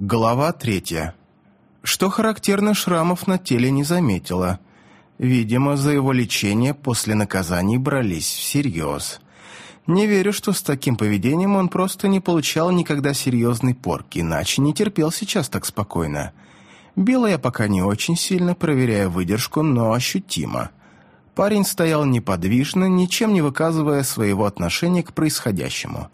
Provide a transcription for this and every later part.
Глава третья. Что характерно, шрамов на теле не заметила. Видимо, за его лечение после наказаний брались всерьез. Не верю, что с таким поведением он просто не получал никогда серьезной порки, иначе не терпел сейчас так спокойно. Била я пока не очень сильно, проверяя выдержку, но ощутимо. Парень стоял неподвижно, ничем не выказывая своего отношения к происходящему.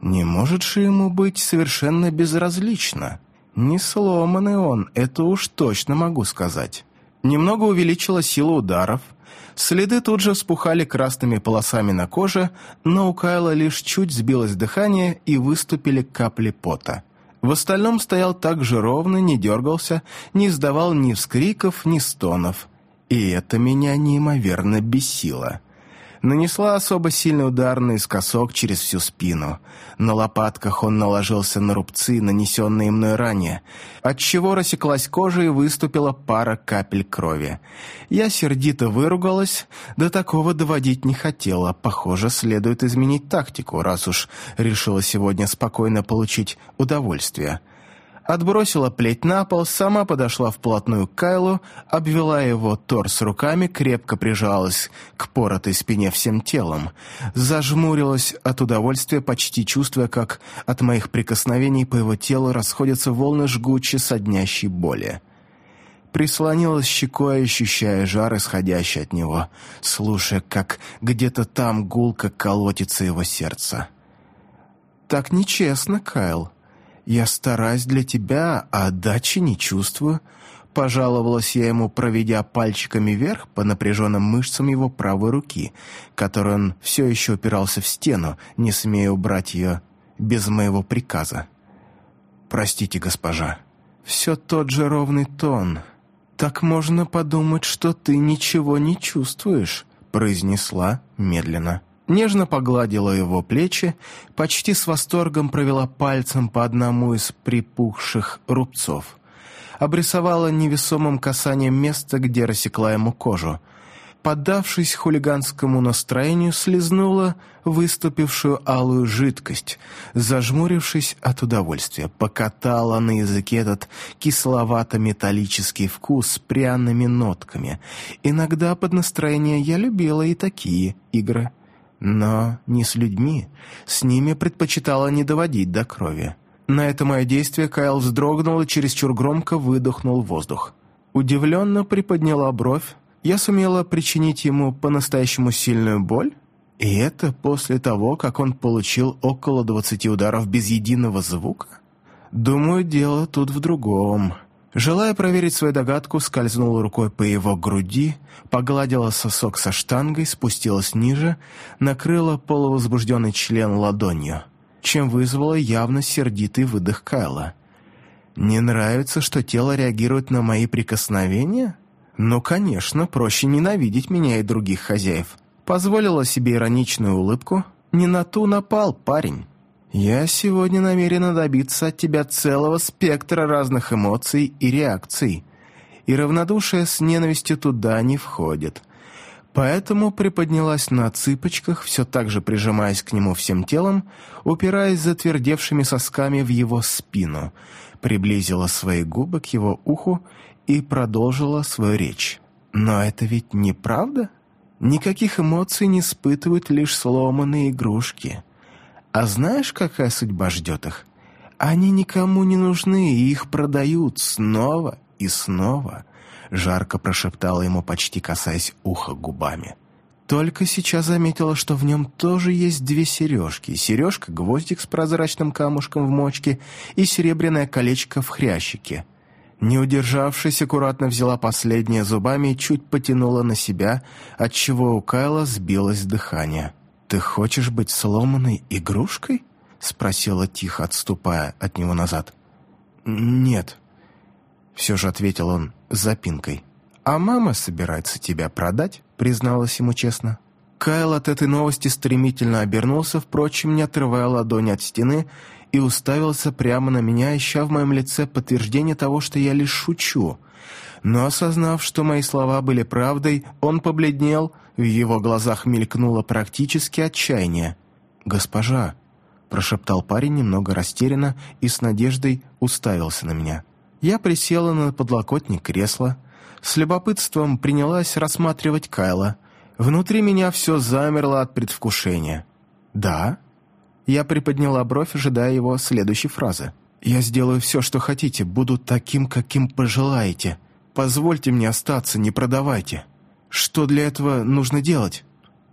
Не может же ему быть совершенно безразлично. Не сломанный он, это уж точно могу сказать. Немного увеличила сила ударов. Следы тут же вспухали красными полосами на коже, но у Кайла лишь чуть сбилось дыхание и выступили капли пота. В остальном стоял так же ровно, не дергался, не издавал ни вскриков, ни стонов. И это меня неимоверно бесило нанесла особо сильный удар наискосок через всю спину. На лопатках он наложился на рубцы, нанесенные мной ранее, отчего рассеклась кожа и выступила пара капель крови. Я сердито выругалась, до такого доводить не хотела. Похоже, следует изменить тактику, раз уж решила сегодня спокойно получить удовольствие отбросила плеть на пол, сама подошла вплотную к Кайлу, обвела его торс руками, крепко прижалась к поротой спине всем телом, зажмурилась от удовольствия, почти чувствуя, как от моих прикосновений по его телу расходятся волны жгучей соднящей боли. Прислонилась щекой, ощущая жар, исходящий от него, слушая, как где-то там гулко колотится его сердце. «Так нечестно, Кайл», «Я стараюсь для тебя, а отдачи не чувствую», — пожаловалась я ему, проведя пальчиками вверх по напряженным мышцам его правой руки, которой он все еще упирался в стену, не смея убрать ее без моего приказа. «Простите, госпожа». «Все тот же ровный тон. Так можно подумать, что ты ничего не чувствуешь», — произнесла медленно нежно погладила его плечи, почти с восторгом провела пальцем по одному из припухших рубцов. Обрисовала невесомым касанием место, где рассекла ему кожу. Поддавшись хулиганскому настроению, слезнула выступившую алую жидкость, зажмурившись от удовольствия, покатала на языке этот кисловато-металлический вкус с пряными нотками. Иногда под настроение я любила и такие игры. Но не с людьми. С ними предпочитала не доводить до крови. На это мое действие Кайл вздрогнул и чересчур громко выдохнул воздух. Удивленно приподняла бровь. Я сумела причинить ему по-настоящему сильную боль? И это после того, как он получил около двадцати ударов без единого звука? Думаю, дело тут в другом. Желая проверить свою догадку, скользнула рукой по его груди, погладила сосок со штангой, спустилась ниже, накрыла полувозбужденный член ладонью, чем вызвала явно сердитый выдох Кайла. «Не нравится, что тело реагирует на мои прикосновения? Ну, конечно, проще ненавидеть меня и других хозяев». Позволила себе ироничную улыбку. «Не на ту напал, парень». «Я сегодня намерена добиться от тебя целого спектра разных эмоций и реакций, и равнодушие с ненавистью туда не входит. Поэтому приподнялась на цыпочках, все так же прижимаясь к нему всем телом, упираясь затвердевшими сосками в его спину, приблизила свои губы к его уху и продолжила свою речь. «Но это ведь неправда? Никаких эмоций не испытывают лишь сломанные игрушки». А знаешь, какая судьба ждет их? Они никому не нужны, и их продают снова и снова», — жарко прошептала ему, почти касаясь уха губами. Только сейчас заметила, что в нем тоже есть две сережки. Сережка-гвоздик с прозрачным камушком в мочке и серебряное колечко в хрящике. Не удержавшись, аккуратно взяла последнее зубами и чуть потянула на себя, отчего у Кайла сбилось дыхание. «Ты хочешь быть сломанной игрушкой?» — спросила тихо, отступая от него назад. «Нет», — все же ответил он с запинкой. «А мама собирается тебя продать?» — призналась ему честно. Кайл от этой новости стремительно обернулся, впрочем, не отрывая ладони от стены, и уставился прямо на меня, ища в моем лице подтверждение того, что я лишь шучу. Но осознав, что мои слова были правдой, он побледнел, в его глазах мелькнуло практически отчаяние. «Госпожа, прошептал парень немного растерянно и с надеждой уставился на меня. Я присела на подлокотник кресла, с любопытством принялась рассматривать Кайла. Внутри меня все замерло от предвкушения. «Да?» Я приподняла бровь, ожидая его следующей фразы. «Я сделаю все, что хотите, буду таким, каким пожелаете. Позвольте мне остаться, не продавайте. Что для этого нужно делать?»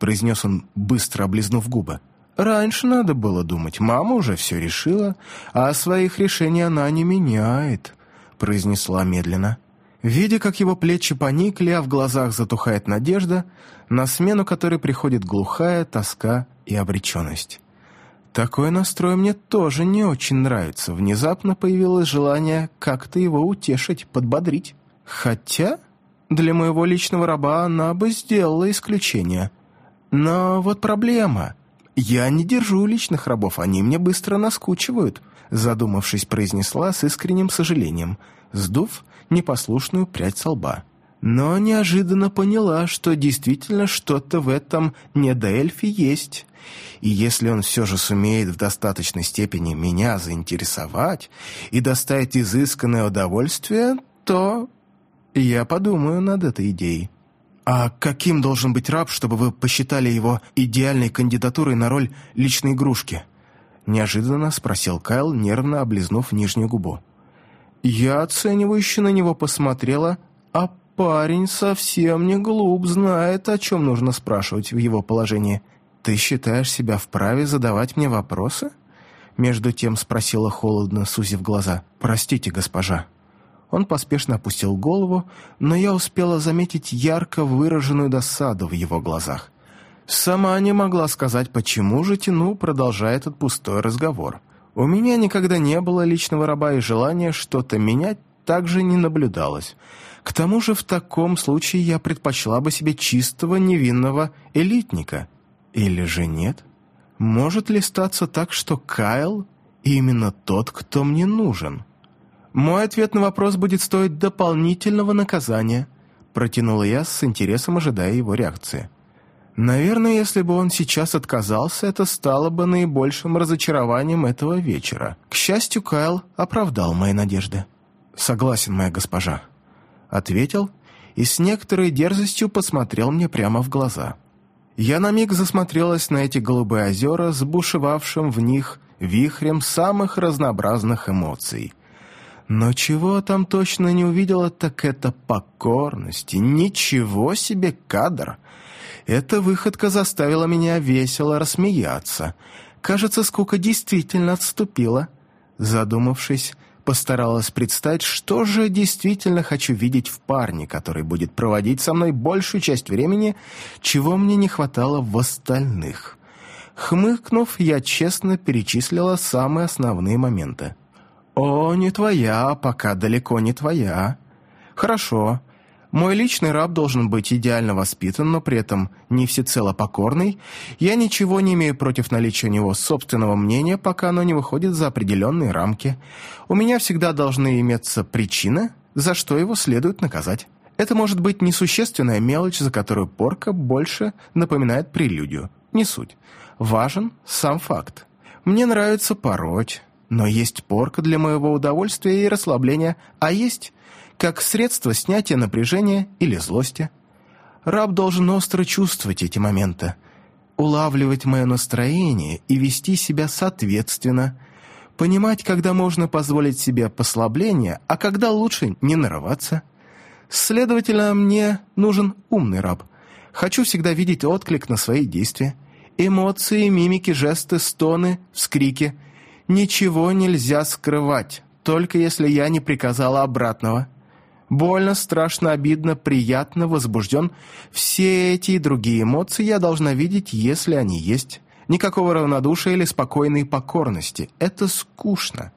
произнес он, быстро облизнув губы. «Раньше надо было думать. Мама уже все решила, а своих решений она не меняет», произнесла медленно. Видя, как его плечи поникли, а в глазах затухает надежда, на смену которой приходит глухая тоска и обреченность. Такой настрой мне тоже не очень нравится. Внезапно появилось желание как-то его утешить, подбодрить. Хотя для моего личного раба она бы сделала исключение. Но вот проблема. Я не держу личных рабов, они мне быстро наскучивают, задумавшись, произнесла с искренним сожалением, сдув непослушную прядь со лба. Но неожиданно поняла, что действительно что-то в этом недоэльфе есть. И если он все же сумеет в достаточной степени меня заинтересовать и доставить изысканное удовольствие, то я подумаю над этой идеей. «А каким должен быть раб, чтобы вы посчитали его идеальной кандидатурой на роль личной игрушки?» Неожиданно спросил Кайл, нервно облизнув нижнюю губу. Я оценивающе на него посмотрела, а парень совсем не глуп, знает, о чем нужно спрашивать в его положении. «Ты считаешь себя вправе задавать мне вопросы?» Между тем спросила холодно, сузив глаза. «Простите, госпожа». Он поспешно опустил голову, но я успела заметить ярко выраженную досаду в его глазах. Сама не могла сказать, почему же тяну, продолжая этот пустой разговор. У меня никогда не было личного раба, и желания что-то менять также не наблюдалось. К тому же в таком случае я предпочла бы себе чистого невинного элитника. Или же нет? Может ли статься так, что Кайл именно тот, кто мне нужен?» Мой ответ на вопрос будет стоить дополнительного наказания, протянула я с интересом, ожидая его реакции. Наверное, если бы он сейчас отказался, это стало бы наибольшим разочарованием этого вечера. К счастью, Кайл оправдал мои надежды. «Согласен, моя госпожа», — ответил и с некоторой дерзостью посмотрел мне прямо в глаза. Я на миг засмотрелась на эти голубые озера с бушевавшим в них вихрем самых разнообразных эмоций — но чего там точно не увидела, так это покорности. Ничего себе кадр! Эта выходка заставила меня весело рассмеяться. Кажется, скука действительно отступила. Задумавшись, постаралась представить, что же действительно хочу видеть в парне, который будет проводить со мной большую часть времени, чего мне не хватало в остальных. Хмыкнув, я честно перечислила самые основные моменты. «О, не твоя, пока далеко не твоя. Хорошо. Мой личный раб должен быть идеально воспитан, но при этом не всецело покорный. Я ничего не имею против наличия у него собственного мнения, пока оно не выходит за определенные рамки. У меня всегда должны иметься причины, за что его следует наказать. Это может быть несущественная мелочь, за которую порка больше напоминает прелюдию. Не суть. Важен сам факт. Мне нравится пороть, но есть порка для моего удовольствия и расслабления, а есть как средство снятия напряжения или злости. Раб должен остро чувствовать эти моменты, улавливать мое настроение и вести себя соответственно, понимать, когда можно позволить себе послабление, а когда лучше не нарываться. Следовательно, мне нужен умный раб. Хочу всегда видеть отклик на свои действия. Эмоции, мимики, жесты, стоны, вскрики — Ничего нельзя скрывать, только если я не приказала обратного. Больно, страшно, обидно, приятно, возбужден. Все эти и другие эмоции я должна видеть, если они есть. Никакого равнодушия или спокойной покорности. Это скучно.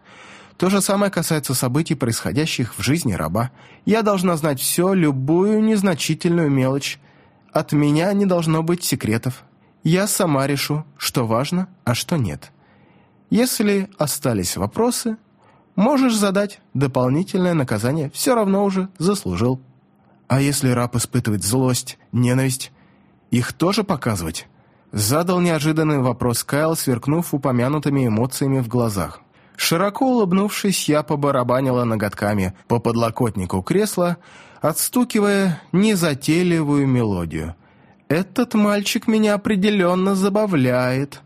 То же самое касается событий, происходящих в жизни раба. Я должна знать все, любую незначительную мелочь. От меня не должно быть секретов. Я сама решу, что важно, а что нет. Если остались вопросы, можешь задать дополнительное наказание, все равно уже заслужил. А если раб испытывает злость, ненависть, их тоже показывать? Задал неожиданный вопрос Кайл, сверкнув упомянутыми эмоциями в глазах. Широко улыбнувшись, я побарабанила ноготками по подлокотнику кресла, отстукивая незатейливую мелодию. «Этот мальчик меня определенно забавляет»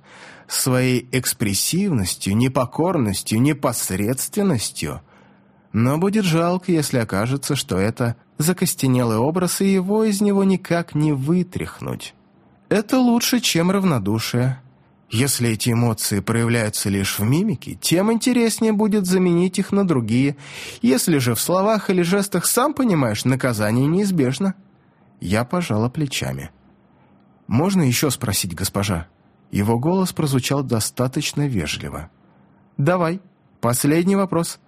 своей экспрессивностью, непокорностью, непосредственностью. Но будет жалко, если окажется, что это закостенелый образ, и его из него никак не вытряхнуть. Это лучше, чем равнодушие. Если эти эмоции проявляются лишь в мимике, тем интереснее будет заменить их на другие. Если же в словах или жестах сам понимаешь, наказание неизбежно. Я пожала плечами. «Можно еще спросить, госпожа?» Его голос прозвучал достаточно вежливо. «Давай, последний вопрос.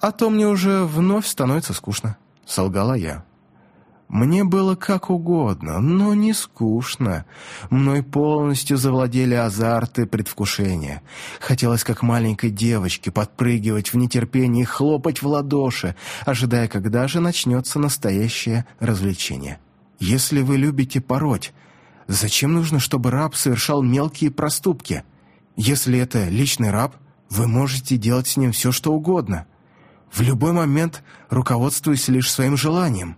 А то мне уже вновь становится скучно», — солгала я. Мне было как угодно, но не скучно. Мной полностью завладели азарт и предвкушение. Хотелось, как маленькой девочке, подпрыгивать в нетерпении хлопать в ладоши, ожидая, когда же начнется настоящее развлечение. Если вы любите пороть, зачем нужно, чтобы раб совершал мелкие проступки? Если это личный раб, вы можете делать с ним все, что угодно. В любой момент руководствуясь лишь своим желанием.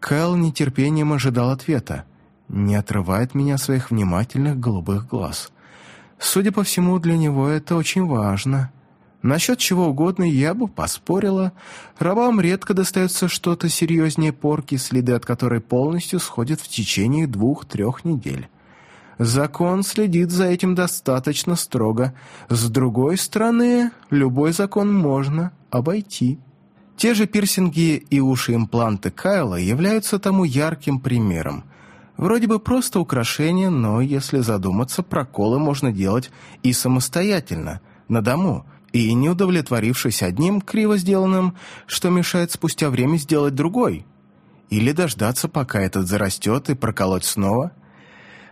Кэл нетерпением ожидал ответа. Не отрывает меня своих внимательных голубых глаз. Судя по всему, для него это очень важно. Насчет чего угодно я бы поспорила. Рабам редко достается что-то серьезнее порки, следы от которой полностью сходят в течение двух-трех недель. Закон следит за этим достаточно строго. С другой стороны, любой закон можно обойти. Те же пирсинги и уши-импланты Кайла являются тому ярким примером. Вроде бы просто украшение, но если задуматься, проколы можно делать и самостоятельно, на дому, и не удовлетворившись одним криво сделанным, что мешает спустя время сделать другой. Или дождаться, пока этот зарастет, и проколоть снова.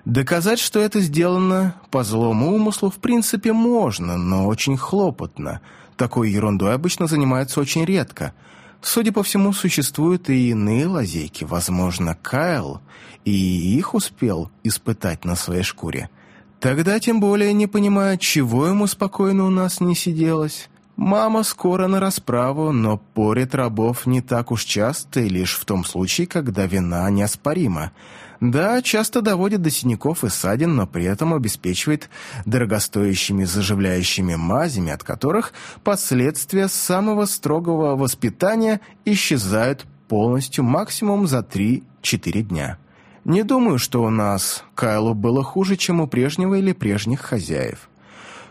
Доказать, что это сделано по злому умыслу, в принципе, можно, но очень хлопотно – такой ерундой обычно занимаются очень редко. Судя по всему, существуют и иные лазейки. Возможно, Кайл и их успел испытать на своей шкуре. Тогда тем более не понимаю, чего ему спокойно у нас не сиделось. Мама скоро на расправу, но порит рабов не так уж часто и лишь в том случае, когда вина неоспорима. Да, часто доводит до синяков и ссадин, но при этом обеспечивает дорогостоящими заживляющими мазями, от которых последствия самого строгого воспитания исчезают полностью максимум за 3-4 дня. Не думаю, что у нас Кайлу было хуже, чем у прежнего или прежних хозяев.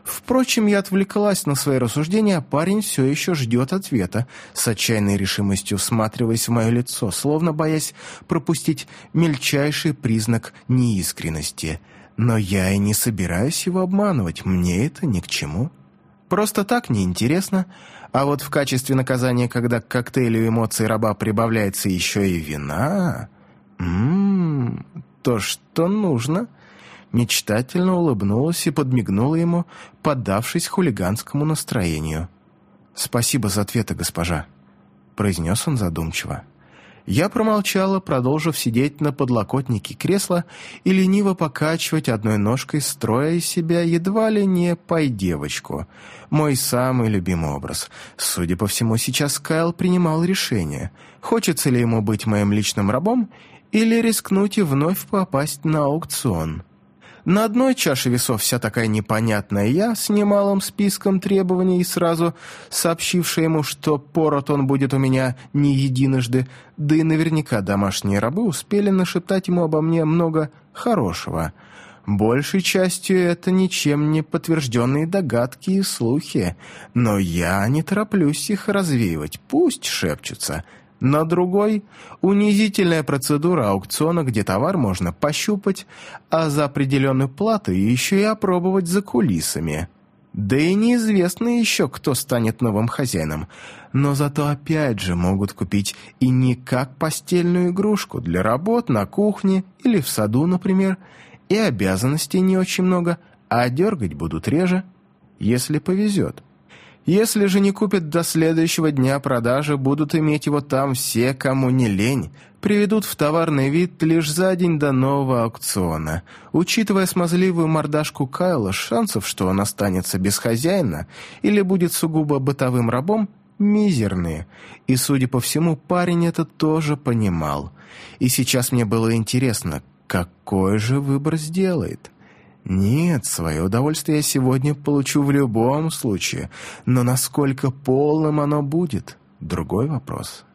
Впрочем, я отвлеклась на свои рассуждения, а парень все еще ждет ответа, с отчаянной решимостью всматриваясь в мое лицо, словно боясь пропустить мельчайший признак неискренности. Но я и не собираюсь его обманывать, мне это ни к чему. Просто так неинтересно, а вот в качестве наказания, когда к коктейлю эмоций раба прибавляется еще и вина... Ммм, то, что нужно мечтательно улыбнулась и подмигнула ему, поддавшись хулиганскому настроению. «Спасибо за ответы, госпожа», — произнес он задумчиво. Я промолчала, продолжив сидеть на подлокотнике кресла и лениво покачивать одной ножкой, строя из себя едва ли не пой-девочку. Мой самый любимый образ. Судя по всему, сейчас Кайл принимал решение, хочется ли ему быть моим личным рабом или рискнуть и вновь попасть на аукцион. На одной чаше весов вся такая непонятная я с немалым списком требований сразу сообщившая ему, что порот он будет у меня не единожды, да и наверняка домашние рабы успели нашептать ему обо мне много хорошего. Большей частью это ничем не подтвержденные догадки и слухи, но я не тороплюсь их развеивать, пусть шепчутся — на другой – унизительная процедура аукциона, где товар можно пощупать, а за определенную плату еще и опробовать за кулисами. Да и неизвестно еще, кто станет новым хозяином, но зато опять же могут купить и не как постельную игрушку для работ на кухне или в саду, например, и обязанностей не очень много, а дергать будут реже, если повезет. Если же не купят до следующего дня продажи, будут иметь его там все, кому не лень, приведут в товарный вид лишь за день до нового аукциона. Учитывая смазливую мордашку Кайла, шансов, что он останется без хозяина или будет сугубо бытовым рабом, мизерные. И, судя по всему, парень это тоже понимал. И сейчас мне было интересно, какой же выбор сделает. Нет, свое удовольствие я сегодня получу в любом случае, но насколько полным оно будет – другой вопрос.